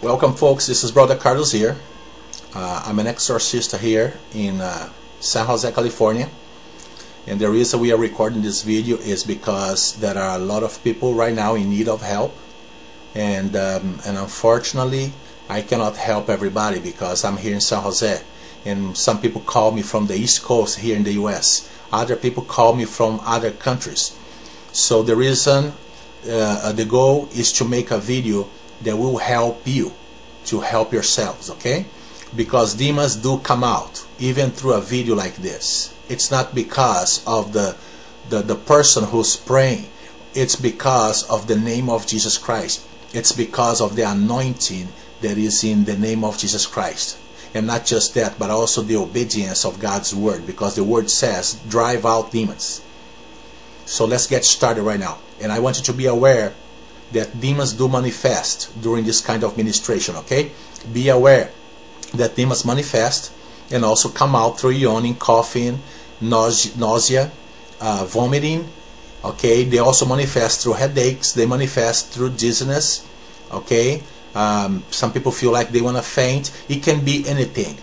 Welcome, folks. This is Brother Carlos here. Uh, I'm an exorcist here in uh, San Jose, California. And the reason we are recording this video is because there are a lot of people right now in need of help. And, um, and unfortunately, I cannot help everybody because I'm here in San Jose. And some people call me from the East Coast here in the US. Other people call me from other countries. So the reason, uh, the goal is to make a video that will help you to help yourselves, okay? Because demons do come out, even through a video like this. It's not because of the, the, the person who's praying. It's because of the name of Jesus Christ. It's because of the anointing that is in the name of Jesus Christ. And not just that, but also the obedience of God's word. Because the word says, drive out demons. So let's get started right now. And I want you to be aware that demons do manifest during this kind of ministration, okay? Be aware that demons manifest and also come out through yawning, coughing, nausea, uh, vomiting, okay? They also manifest through headaches, they manifest through dizziness, okay? Um, some people feel like they want to faint. It can be anything.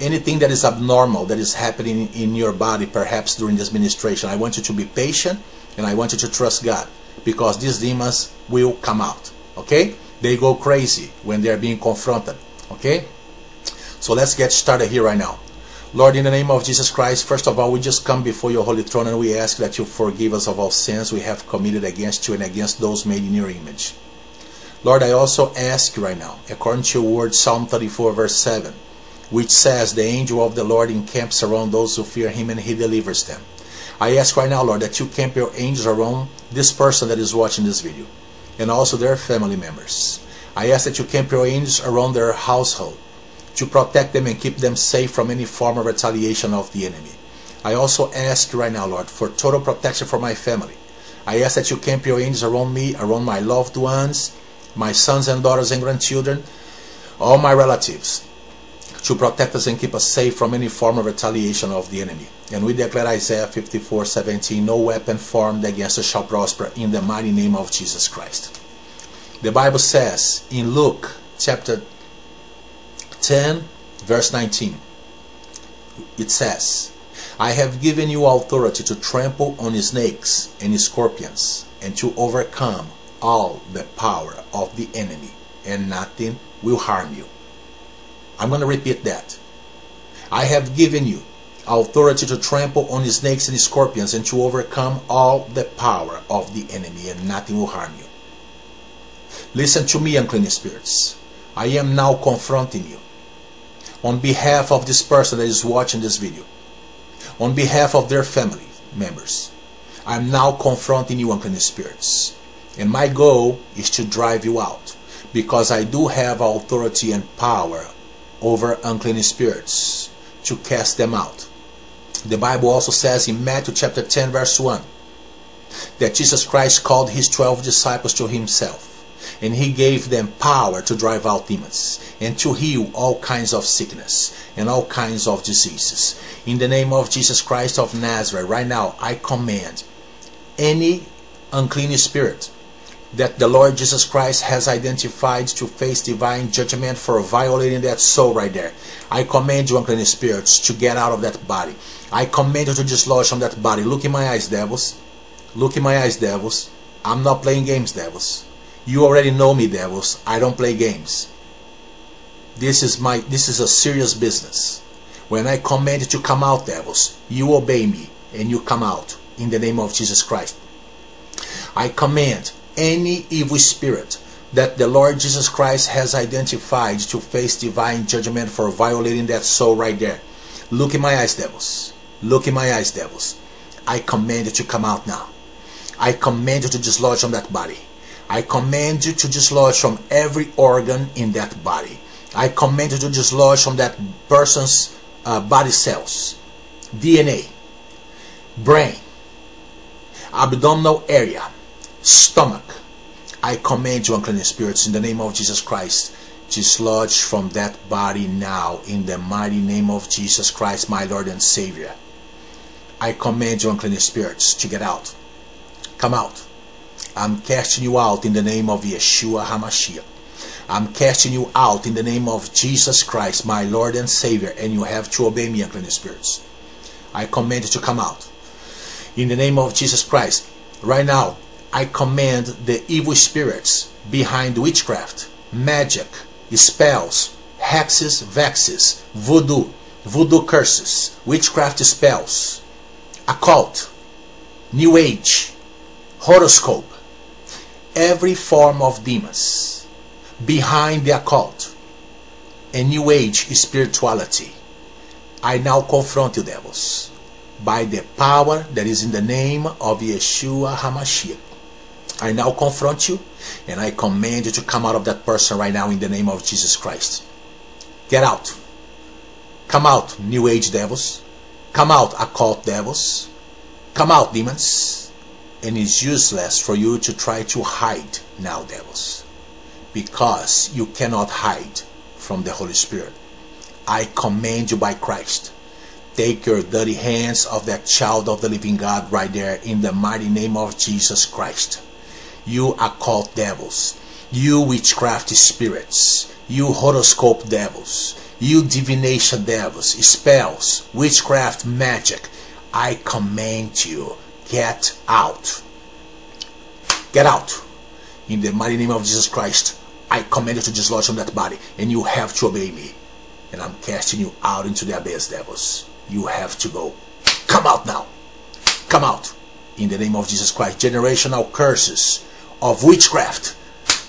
Anything that is abnormal that is happening in your body, perhaps during this ministration. I want you to be patient and I want you to trust God because these demons will come out. Okay? They go crazy when they are being confronted. Okay? So let's get started here right now. Lord, in the name of Jesus Christ, first of all, we just come before your holy throne and we ask that you forgive us of all sins we have committed against you and against those made in your image. Lord, I also ask you right now, according to your word, Psalm 34, verse 7, which says, The angel of the Lord encamps around those who fear him and he delivers them. I ask right now, Lord, that you camp your angels around this person that is watching this video and also their family members. I ask that you camp your angels around their household to protect them and keep them safe from any form of retaliation of the enemy. I also ask right now, Lord, for total protection for my family. I ask that you camp your angels around me, around my loved ones, my sons and daughters and grandchildren, all my relatives, to protect us and keep us safe from any form of retaliation of the enemy. And we declare Isaiah 54 17, no weapon formed against us shall prosper in the mighty name of Jesus Christ. The Bible says in Luke chapter 10, verse 19, it says, I have given you authority to trample on snakes and scorpions and to overcome all the power of the enemy, and nothing will harm you. I'm going to repeat that. I have given you authority to trample on the snakes and the scorpions and to overcome all the power of the enemy, and nothing will harm you. Listen to me, unclean spirits. I am now confronting you on behalf of this person that is watching this video, on behalf of their family members. I'm now confronting you, unclean spirits. And my goal is to drive you out because I do have authority and power over unclean spirits to cast them out. The Bible also says in Matthew chapter 10 verse 1 that Jesus Christ called his 12 disciples to himself and he gave them power to drive out demons and to heal all kinds of sickness and all kinds of diseases. In the name of Jesus Christ of Nazareth, right now I command any unclean spirit that the Lord Jesus Christ has identified to face divine judgment for violating that soul right there. I command you, unclean spirits, to get out of that body. I command you to dislodge from that body. Look in my eyes, devils. Look in my eyes, devils. I'm not playing games, devils. You already know me, devils. I don't play games. This is my this is a serious business. When I command you to come out, devils, you obey me and you come out in the name of Jesus Christ. I command any evil spirit that the Lord Jesus Christ has identified to face divine judgment for violating that soul right there. Look in my eyes, devils. Look in my eyes, devils. I command you to come out now. I command you to dislodge from that body. I command you to dislodge from every organ in that body. I command you to dislodge from that person's uh, body cells, DNA, brain, abdominal area, stomach. I command you, unclean spirits, in the name of Jesus Christ, dislodge from that body now, in the mighty name of Jesus Christ, my Lord and Savior. I command you, unclean spirits, to get out. Come out. I'm casting you out in the name of Yeshua HaMashiach. I'm casting you out in the name of Jesus Christ, my Lord and Savior, and you have to obey me, unclean spirits. I command you to come out. In the name of Jesus Christ, right now, I command the evil spirits behind witchcraft, magic, spells, hexes, vexes, voodoo, voodoo curses, witchcraft spells, occult, new age, horoscope, every form of demons behind the occult and new age spirituality. I now confront you, devils, by the power that is in the name of Yeshua HaMashiach. I now confront you and I command you to come out of that person right now in the name of Jesus Christ. Get out. Come out, New Age devils. Come out, occult devils. Come out, demons. And it's useless for you to try to hide now, devils. Because you cannot hide from the Holy Spirit. I command you by Christ. Take your dirty hands of that child of the living God right there in the mighty name of Jesus Christ you occult devils, you witchcraft spirits, you horoscope devils, you divination devils, spells, witchcraft magic, I command you, get out. Get out. In the mighty name of Jesus Christ, I command you to dislodge from that body, and you have to obey me. And I'm casting you out into the abyss, devils. You have to go. Come out now. Come out. In the name of Jesus Christ. Generational curses of witchcraft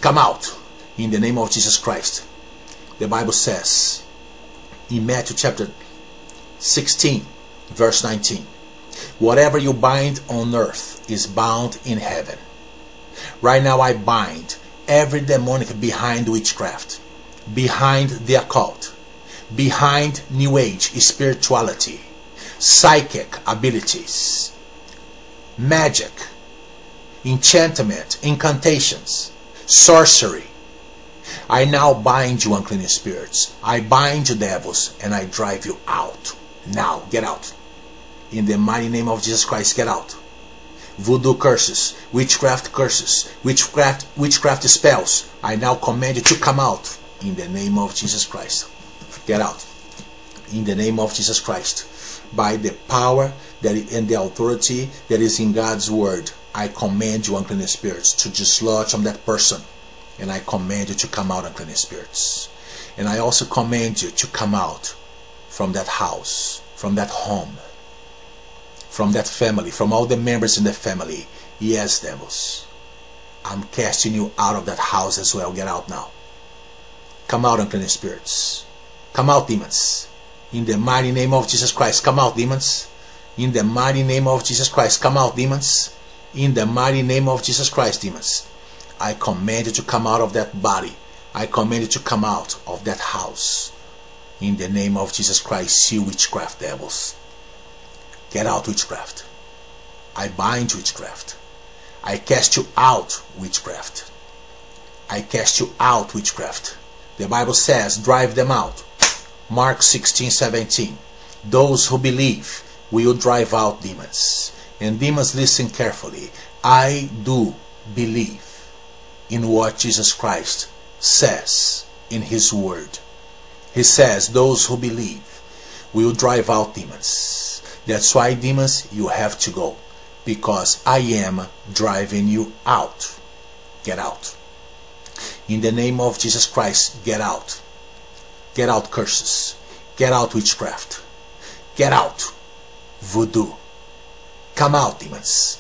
come out in the name of Jesus Christ. The Bible says in Matthew chapter 16, verse 19, whatever you bind on earth is bound in heaven. Right now, I bind every demonic behind witchcraft, behind the occult, behind New Age spirituality, psychic abilities, magic, enchantment, incantations, sorcery. I now bind you, unclean spirits. I bind you, devils, and I drive you out. Now, get out. In the mighty name of Jesus Christ, get out. Voodoo curses, witchcraft curses, witchcraft, witchcraft spells. I now command you to come out in the name of Jesus Christ. Get out. In the name of Jesus Christ. By the power that and the authority that is in God's word. I command you, unclean spirits, to dislodge from that person. And I command you to come out, unclean spirits. And I also command you to come out from that house, from that home, from that family, from all the members in the family. Yes, devils. I'm casting you out of that house as well. Get out now. Come out, unclean spirits. Come out, demons. In the mighty name of Jesus Christ, come out, demons. In the mighty name of Jesus Christ, come out, demons. In the mighty name of Jesus Christ, demons, I command you to come out of that body. I command you to come out of that house. In the name of Jesus Christ, you witchcraft devils. Get out, witchcraft. I bind witchcraft. I cast you out, witchcraft. I cast you out, witchcraft. The Bible says, drive them out. Mark 16, 17. Those who believe will drive out demons. And demons, listen carefully. I do believe in what Jesus Christ says in His Word. He says, Those who believe will drive out demons. That's why, demons, you have to go. Because I am driving you out. Get out. In the name of Jesus Christ, get out. Get out curses. Get out witchcraft. Get out voodoo. Come out, demons.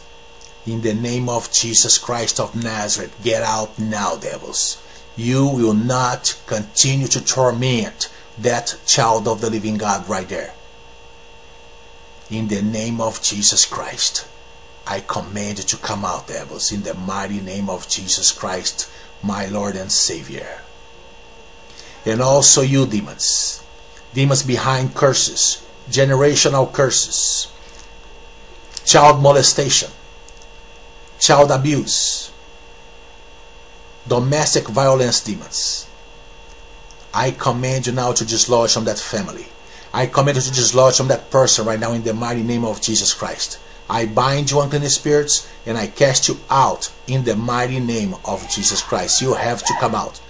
In the name of Jesus Christ of Nazareth, get out now, devils. You will not continue to torment that child of the living God right there. In the name of Jesus Christ, I command you to come out, devils, in the mighty name of Jesus Christ, my Lord and Savior. And also you, demons, demons behind curses, generational curses, child molestation, child abuse, domestic violence demons. I command you now to dislodge from that family. I command you to dislodge from that person right now in the mighty name of Jesus Christ. I bind you unclean spirits and I cast you out in the mighty name of Jesus Christ. You have to come out.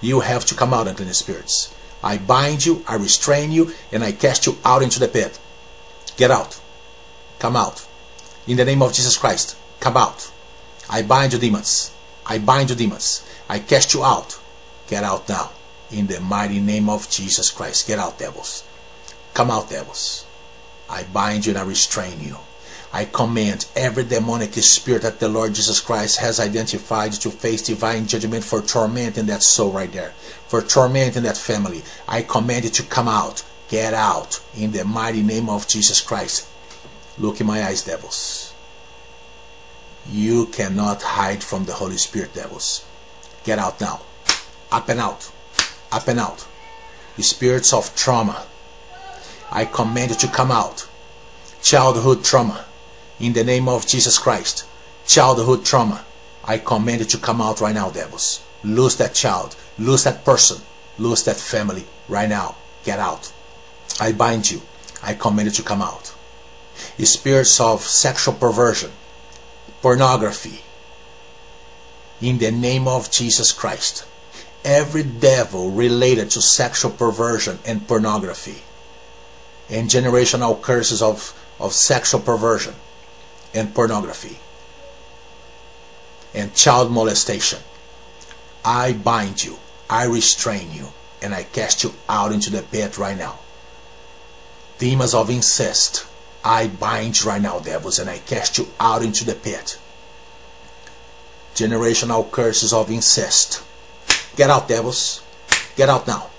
You have to come out, unclean spirits. I bind you, I restrain you, and I cast you out into the pit. Get out. Come out. In the name of Jesus Christ, come out. I bind you, demons. I bind you, demons. I cast you out. Get out now. In the mighty name of Jesus Christ. Get out, devils. Come out, devils. I bind you and I restrain you. I command every demonic spirit that the Lord Jesus Christ has identified to face divine judgment for tormenting that soul right there, for tormenting that family. I command it to come out. Get out in the mighty name of Jesus Christ. Look in my eyes, devils. You cannot hide from the Holy Spirit, devils. Get out now. Up and out. Up and out. The spirits of trauma. I command you to come out. Childhood trauma in the name of Jesus Christ. Childhood trauma. I command you to come out right now, devils. Lose that child. Lose that person. Lose that family right now. Get out. I bind you. I command you to come out. The spirits of sexual perversion, pornography. In the name of Jesus Christ. Every devil related to sexual perversion and pornography and generational curses of, of sexual perversion and pornography and child molestation. I bind you, I restrain you, and I cast you out into the pit right now. Demons of incest, I bind you right now, devils, and I cast you out into the pit. Generational curses of incest. Get out, devils. Get out now.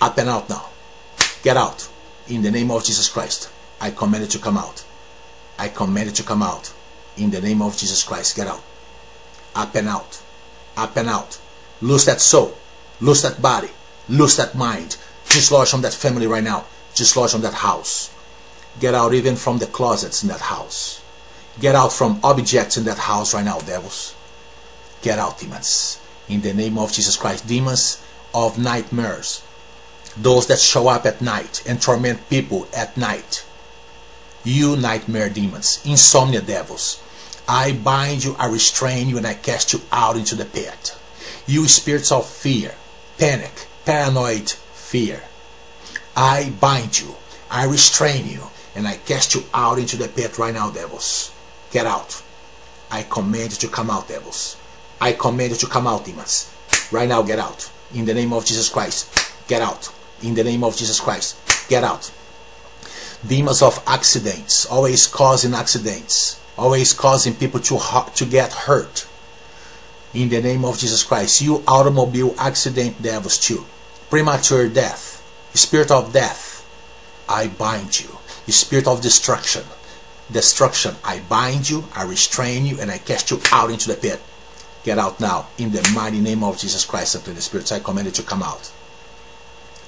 Up and out now. Get out. In the name of Jesus Christ, I command you to come out. I command you to come out. In the name of Jesus Christ, get out. Up and out. Up and out. Lose that soul. Lose that body. Lose that mind. Dislodge from that family right now. Dislodge from that house. Get out even from the closets in that house. Get out from objects in that house right now, devils. Get out, demons. In the name of Jesus Christ. Demons of nightmares. Those that show up at night and torment people at night you nightmare demons, insomnia devils. I bind you, I restrain you, and I cast you out into the pit. You spirits of fear, panic, paranoid fear. I bind you, I restrain you, and I cast you out into the pit right now, devils. Get out. I command you to come out, devils. I command you to come out, demons. Right now, get out. In the name of Jesus Christ, get out. In the name of Jesus Christ, get out demons of accidents, always causing accidents, always causing people to, to get hurt. In the name of Jesus Christ, you automobile accident devils too. Premature death, spirit of death, I bind you. Spirit of destruction, destruction, I bind you, I restrain you, and I cast you out into the pit. Get out now. In the mighty name of Jesus Christ and the spirits, I command you to come out.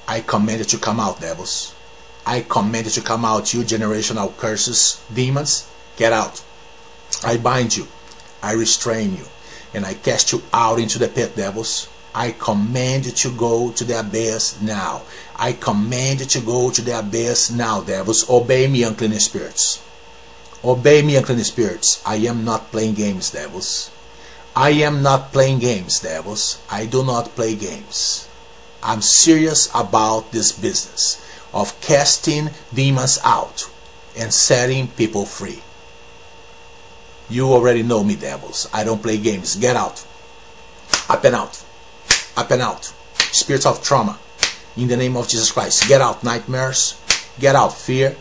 I command you to come out, devils. I command you to come out, you generational curses, demons, get out. I bind you, I restrain you, and I cast you out into the pit, devils. I command you to go to the abyss now. I command you to go to the abyss now, devils. Obey me, unclean spirits. Obey me, unclean spirits. I am not playing games, devils. I am not playing games, devils. I do not play games. I'm serious about this business of casting demons out and setting people free. You already know me, devils. I don't play games. Get out. Up and out. Up and out. Spirits of trauma. In the name of Jesus Christ. Get out, nightmares. Get out, fear.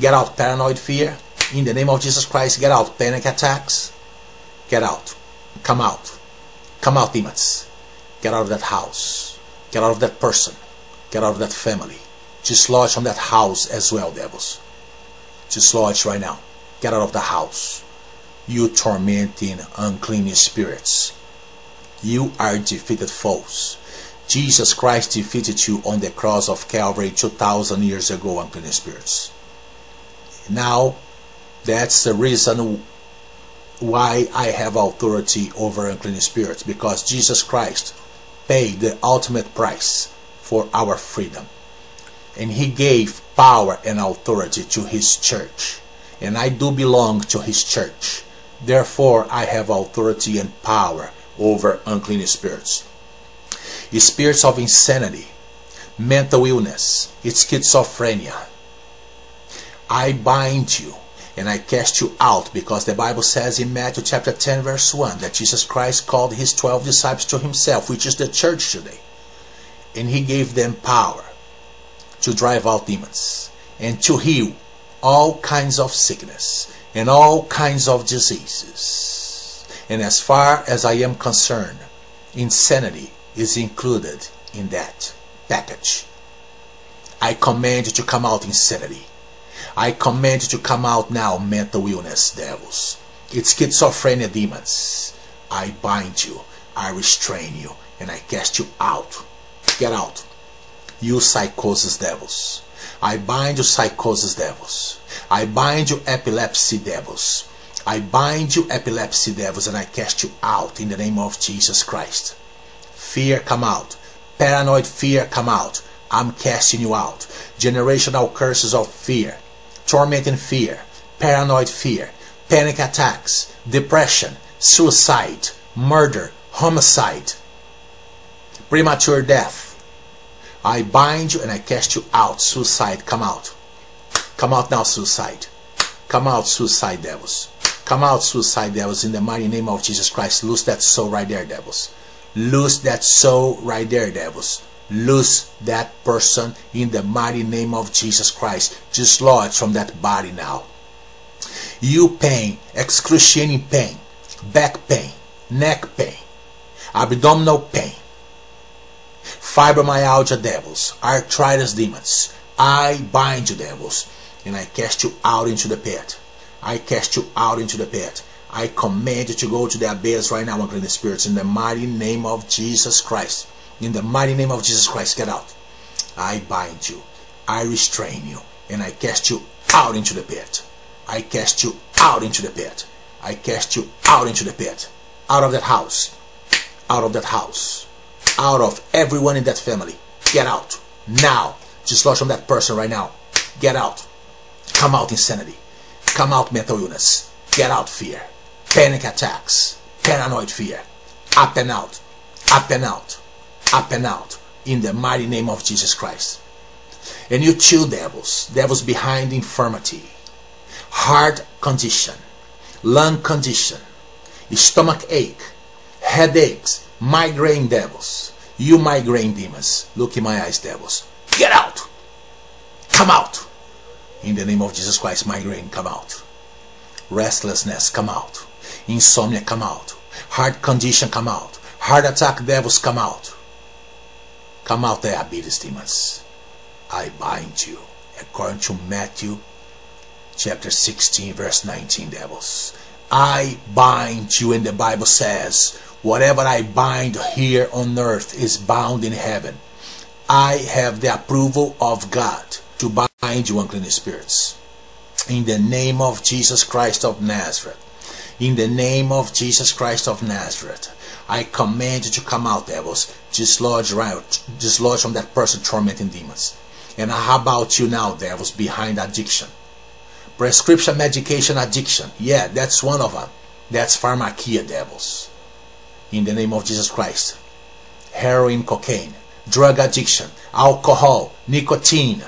Get out, paranoid fear. In the name of Jesus Christ. Get out, panic attacks. Get out. Come out. Come out, demons. Get out of that house. Get out of that person. Get out of that family. Dislodge from that house as well, devils. Dislodge right now. Get out of the house. You tormenting unclean spirits. You are defeated foes. Jesus Christ defeated you on the cross of Calvary 2,000 years ago, unclean spirits. Now, that's the reason why I have authority over unclean spirits because Jesus Christ paid the ultimate price for our freedom and he gave power and authority to his church. And I do belong to his church. Therefore, I have authority and power over unclean spirits. Spirits of insanity, mental illness, it's schizophrenia. I bind you and I cast you out because the Bible says in Matthew chapter 10 verse 1 that Jesus Christ called his 12 disciples to himself, which is the church today. And he gave them power to drive out demons and to heal all kinds of sickness and all kinds of diseases. And as far as I am concerned, insanity is included in that package. I command you to come out insanity. I command you to come out now, mental illness devils. It's schizophrenia demons. I bind you, I restrain you, and I cast you out. Get out. You psychosis devils. I bind you psychosis devils. I bind you epilepsy devils. I bind you epilepsy devils and I cast you out in the name of Jesus Christ. Fear come out. Paranoid fear come out. I'm casting you out. Generational curses of fear, tormenting fear, paranoid fear, panic attacks, depression, suicide, murder, homicide, premature death. I bind you and I cast you out. Suicide, come out. Come out now, suicide. Come out, suicide devils. Come out, suicide devils, in the mighty name of Jesus Christ. Loose that soul right there, devils. Loose that soul right there, devils. Lose that person in the mighty name of Jesus Christ. Dislodge from that body now. You pain, excruciating pain, back pain, neck pain, abdominal pain, fibromyalgia devils, arthritis demons. I bind you, devils, and I cast you out into the pit. I cast you out into the pit. I command you to go to the abyss right now, unclean spirits, in the mighty name of Jesus Christ. In the mighty name of Jesus Christ, get out. I bind you. I restrain you. And I cast you out into the pit. I cast you out into the pit. I cast you out into the pit. Out of that house. Out of that house. Out of everyone in that family. Get out. Now. Just launch from that person right now. Get out. Come out insanity. Come out mental illness. Get out fear. Panic attacks. Paranoid fear. Up and out. Up and out. Up and out. In the mighty name of Jesus Christ. And you two devils. Devils behind infirmity. Heart condition. Lung condition. Stomach ache. Headaches. Migraine devils. You migraine demons. Look in my eyes devils. Get out. Come out. In the name of Jesus Christ, migraine, come out. Restlessness, come out. Insomnia, come out. Heart condition, come out. Heart attack devils, come out. Come out, diabetes demons. I bind you. According to Matthew chapter 16, verse 19, devils. I bind you, and the Bible says, whatever I bind here on earth is bound in heaven. I have the approval of God to bind you unclean spirits. In the name of Jesus Christ of Nazareth. In the name of Jesus Christ of Nazareth. I command you to come out, devils. Dislodge, right, dislodge from that person tormenting demons. And how about you now, devils, behind addiction? Prescription medication addiction. Yeah, that's one of them. That's pharmakeia devils. In the name of Jesus Christ. Heroin, cocaine, drug addiction, alcohol, nicotine,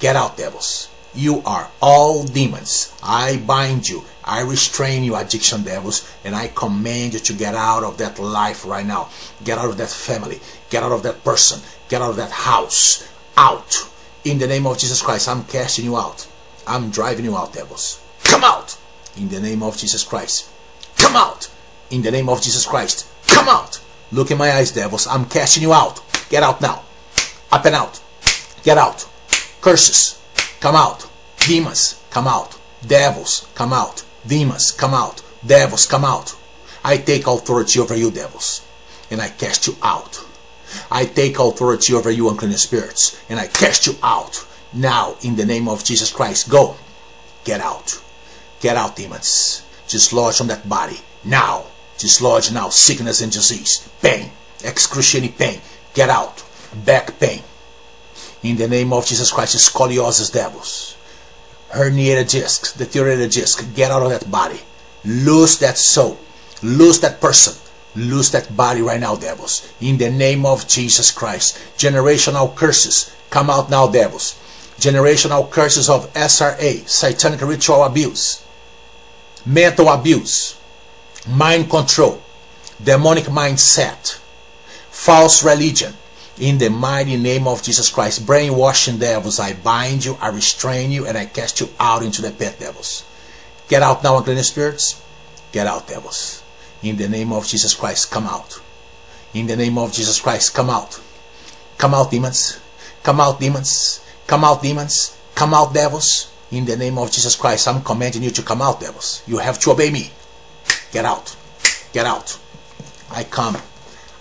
Get out, devils. You are all demons. I bind you. I restrain you, addiction devils, and I command you to get out of that life right now. Get out of that family. Get out of that person. Get out of that house. Out. In the name of Jesus Christ, I'm casting you out. I'm driving you out, devils. Come out. In the name of Jesus Christ. Come out. In the name of Jesus Christ. Come out. Look in my eyes, devils. I'm casting you out. Get out now. Up and out. Get out. Curses, come out. Demons, come out. Devils, come out. Demons, come out. Devils, come out. I take authority over you, devils, and I cast you out. I take authority over you, unclean spirits, and I cast you out. Now, in the name of Jesus Christ, go. Get out. Get out, demons. Dislodge from that body. Now. Dislodge now. Sickness and disease. Pain. Excruciating pain. Get out. Back pain in the name of Jesus Christ, scoliosis devils, herniated discs, deteriorated disc, get out of that body. Lose that soul. Lose that person. Lose that body right now, devils. In the name of Jesus Christ. Generational curses. Come out now, devils. Generational curses of SRA, satanic ritual abuse, mental abuse, mind control, demonic mindset, false religion. In the mighty name of Jesus Christ, brainwashing devils, I bind you, I restrain you, and I cast you out into the pit, devils. Get out now, unclean spirits. Get out, devils. In the name of Jesus Christ, come out. In the name of Jesus Christ, come out. Come out, demons. Come out, demons. Come out, demons. Come out, devils. In the name of Jesus Christ, I'm commanding you to come out, devils. You have to obey me. Get out. Get out. I come.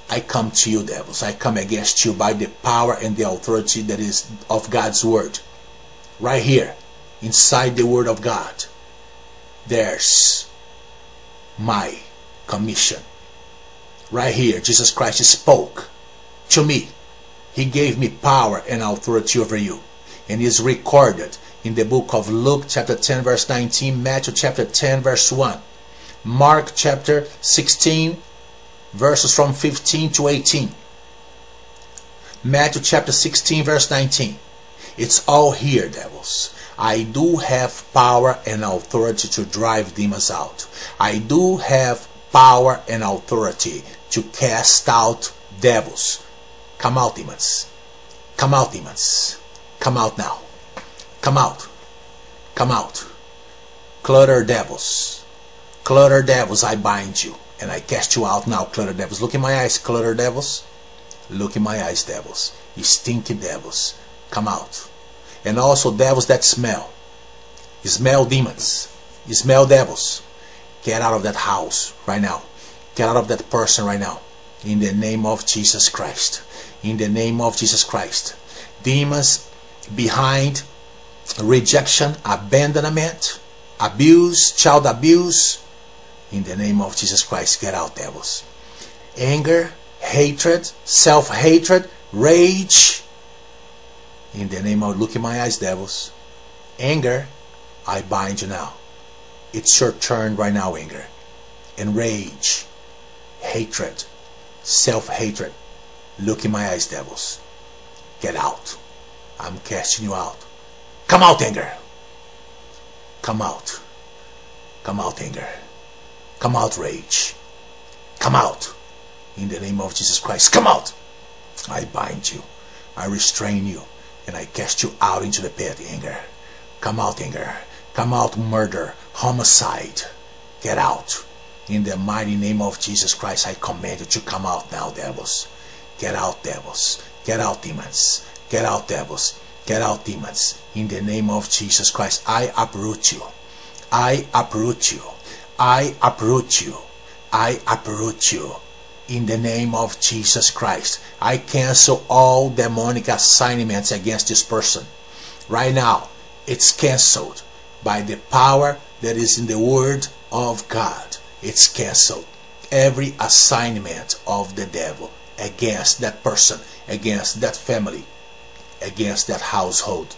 I come to you, devils. I come against you by the power and the authority that is of God's word. Right here, inside the word of God, there's my commission. Right here, Jesus Christ spoke to me. He gave me power and authority over you. And is recorded in the book of Luke chapter 10 verse 19, Matthew chapter 10 verse 1, Mark chapter 16 verses from 15 to 18, Matthew chapter 16 verse 19. It's all here, devils. I do have power and authority to drive demons out. I do have power and authority to cast out devils. Come out, demons. Come out, demons. Come out now. Come out. Come out. Clutter devils. Clutter devils, I bind you. And I cast you out now, clutter devils. Look in my eyes, clutter devils. Look in my eyes, devils. You stinky devils. Come out. And also devils that smell. You smell demons. You smell devils. Get out of that house right now. Get out of that person right now. In the name of Jesus Christ. In the name of Jesus Christ. Demons behind rejection, abandonment, abuse, child abuse. In the name of Jesus Christ, get out, devils. Anger, hatred, self-hatred, rage. In the name of, look in my eyes, devils. Anger, I bind you now. It's your turn right now, anger. And rage, hatred, self-hatred. Look in my eyes, devils. Get out. I'm casting you out. Come out, anger. Come out. Come out, anger. Come out, rage. Come out. In the name of Jesus Christ. Come out. I bind you. I restrain you. And I cast you out into the pit, anger. Come out, anger. Come out, murder, homicide. Get out. In the mighty name of Jesus Christ, I command you to come out now, devils. Get out, devils. Get out, demons. Get out, devils. Get out, demons. In the name of Jesus Christ, I uproot you. I uproot you. I uproot you. I uproot you. In the name of Jesus Christ, I cancel all demonic assignments against this person. Right now, it's canceled by the power that is in the Word of God. It's canceled. Every assignment of the devil against that person, against that family, against that household.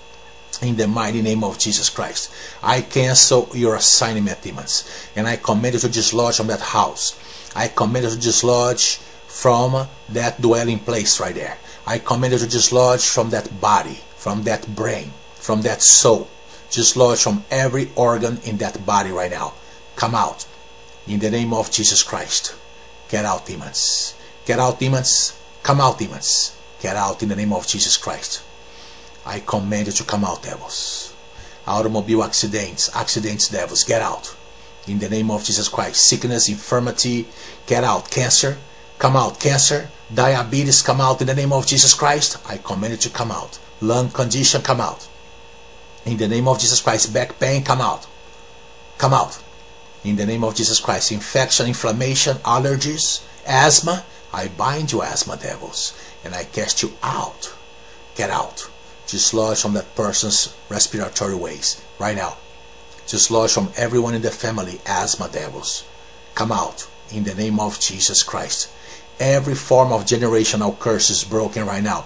In the mighty name of Jesus Christ, I cancel your assignment, demons, and I command you to dislodge from that house. I command you to dislodge from that dwelling place right there. I command you to dislodge from that body, from that brain, from that soul. Dislodge from every organ in that body right now. Come out. In the name of Jesus Christ. Get out, demons. Get out, demons. Come out, demons. Get out in the name of Jesus Christ. I command you to come out, devils. Automobile accidents, accidents, devils, get out. In the name of Jesus Christ. Sickness, infirmity, get out. Cancer, come out. Cancer, diabetes, come out in the name of Jesus Christ. I command you to come out. Lung condition, come out. In the name of Jesus Christ. Back pain, come out. Come out. In the name of Jesus Christ. Infection, inflammation, allergies, asthma. I bind you, asthma devils, and I cast you out. Get out dislodge from that person's respiratory ways right now. Dislodge from everyone in the family asthma devils. Come out in the name of Jesus Christ. Every form of generational curse is broken right now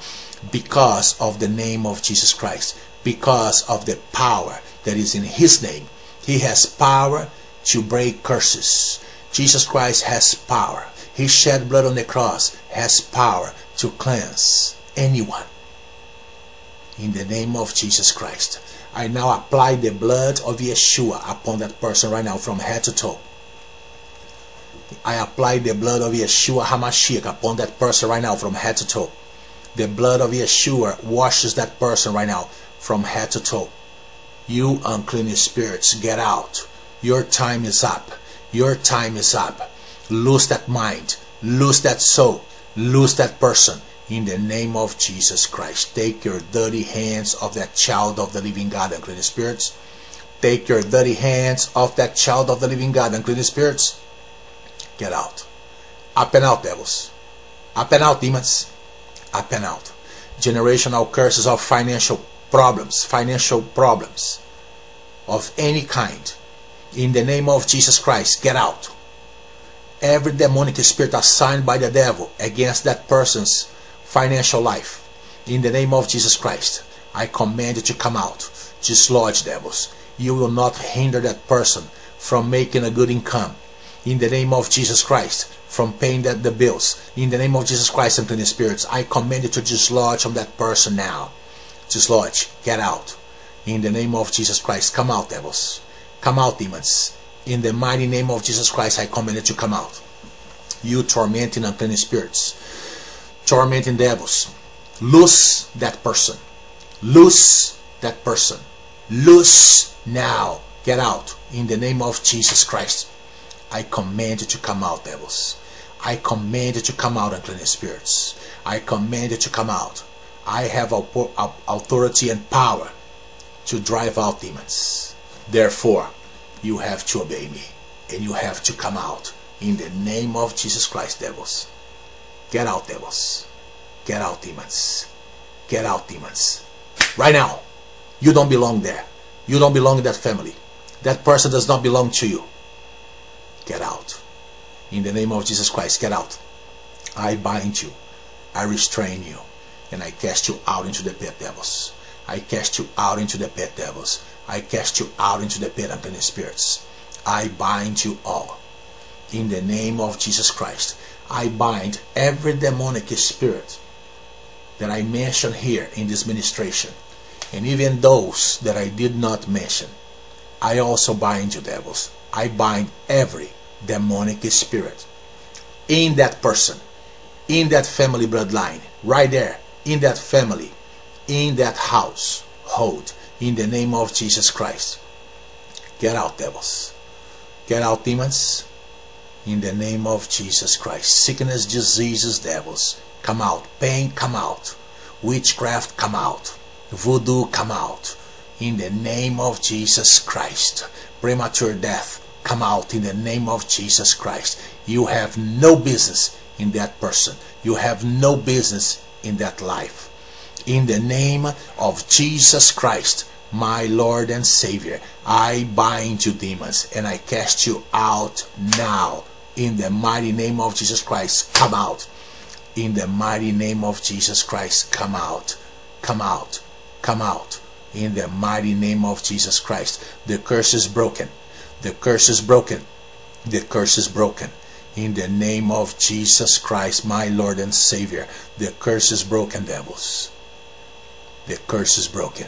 because of the name of Jesus Christ, because of the power that is in His name. He has power to break curses. Jesus Christ has power. He shed blood on the cross has power to cleanse anyone. In the name of Jesus Christ. I now apply the blood of Yeshua upon that person right now from head to toe. I apply the blood of Yeshua HaMashiach upon that person right now from head to toe. The blood of Yeshua washes that person right now from head to toe. You unclean spirits, get out. Your time is up. Your time is up. Lose that mind. Lose that soul. Lose that person. In the name of Jesus Christ. Take your dirty hands off that child of the living God, unclean spirits. Take your dirty hands off that child of the living God, unclean spirits. Get out. Up and out, devils. Up and out, demons. Up and out. Generational curses of financial problems, financial problems of any kind. In the name of Jesus Christ, get out. Every demonic spirit assigned by the devil against that person's financial life. In the name of Jesus Christ, I command you to come out. Dislodge devils. You will not hinder that person from making a good income. In the name of Jesus Christ, from paying that, the bills. In the name of Jesus Christ, unclean spirits, I command you to dislodge from that person now. Dislodge. Get out. In the name of Jesus Christ, come out, devils. Come out, demons. In the mighty name of Jesus Christ, I command you to come out. You tormenting unclean spirits tormenting devils. Loose that person. Loose that person. Loose now. Get out in the name of Jesus Christ. I command you to come out, devils. I command you to come out, unclean spirits. I command you to come out. I have authority and power to drive out demons. Therefore, you have to obey me and you have to come out in the name of Jesus Christ, devils. Get out, devils. Get out, demons. Get out, demons. Right now. You don't belong there. You don't belong in that family. That person does not belong to you. Get out. In the name of Jesus Christ, get out. I bind you. I restrain you. And I cast you out into the pit, devils. I cast you out into the pit, devils. I cast you out into the pit, unclean spirits. I bind you all. In the name of Jesus Christ. I bind every demonic spirit that I mention here in this ministration, and even those that I did not mention. I also bind you, devils. I bind every demonic spirit in that person, in that family bloodline, right there, in that family, in that house, hold, in the name of Jesus Christ. Get out, devils. Get out, demons in the name of Jesus Christ. Sickness, diseases, devils, come out. Pain, come out. Witchcraft, come out. Voodoo, come out. In the name of Jesus Christ. Premature death, come out in the name of Jesus Christ. You have no business in that person. You have no business in that life. In the name of Jesus Christ, my Lord and Savior, I bind you demons and I cast you out now in the mighty name of Jesus Christ, come out. In the mighty name of Jesus Christ, come out. Come out. Come out. In the mighty name of Jesus Christ. The curse is broken. The curse is broken. The curse is broken. In the name of Jesus Christ, my Lord and Savior, the curse is broken, devils. The curse is broken.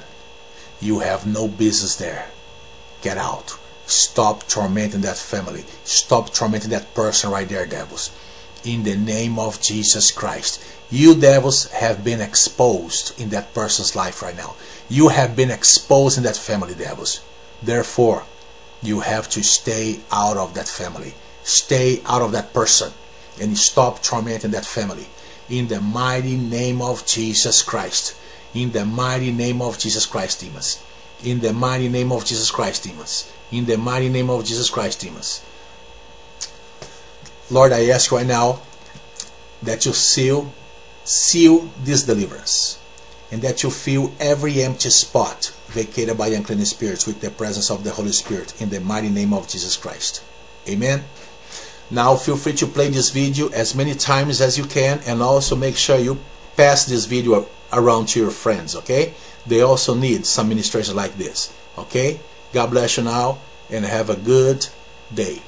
You have no business there. Get out. Stop tormenting that family. Stop tormenting that person right there, devils. In the name of Jesus Christ. You devils have been exposed in that person's life right now. You have been exposed in that family, devils. Therefore, you have to stay out of that family. Stay out of that person and stop tormenting that family. In the mighty name of Jesus Christ. In the mighty name of Jesus Christ, demons. In the mighty name of Jesus Christ, demons in the mighty name of Jesus Christ, demons. Lord, I ask right now that you seal, seal this deliverance, and that you fill every empty spot vacated by unclean spirits with the presence of the Holy Spirit in the mighty name of Jesus Christ. Amen. Now feel free to play this video as many times as you can and also make sure you pass this video around to your friends, okay? They also need some ministration like this, okay? God bless you now and have a good day.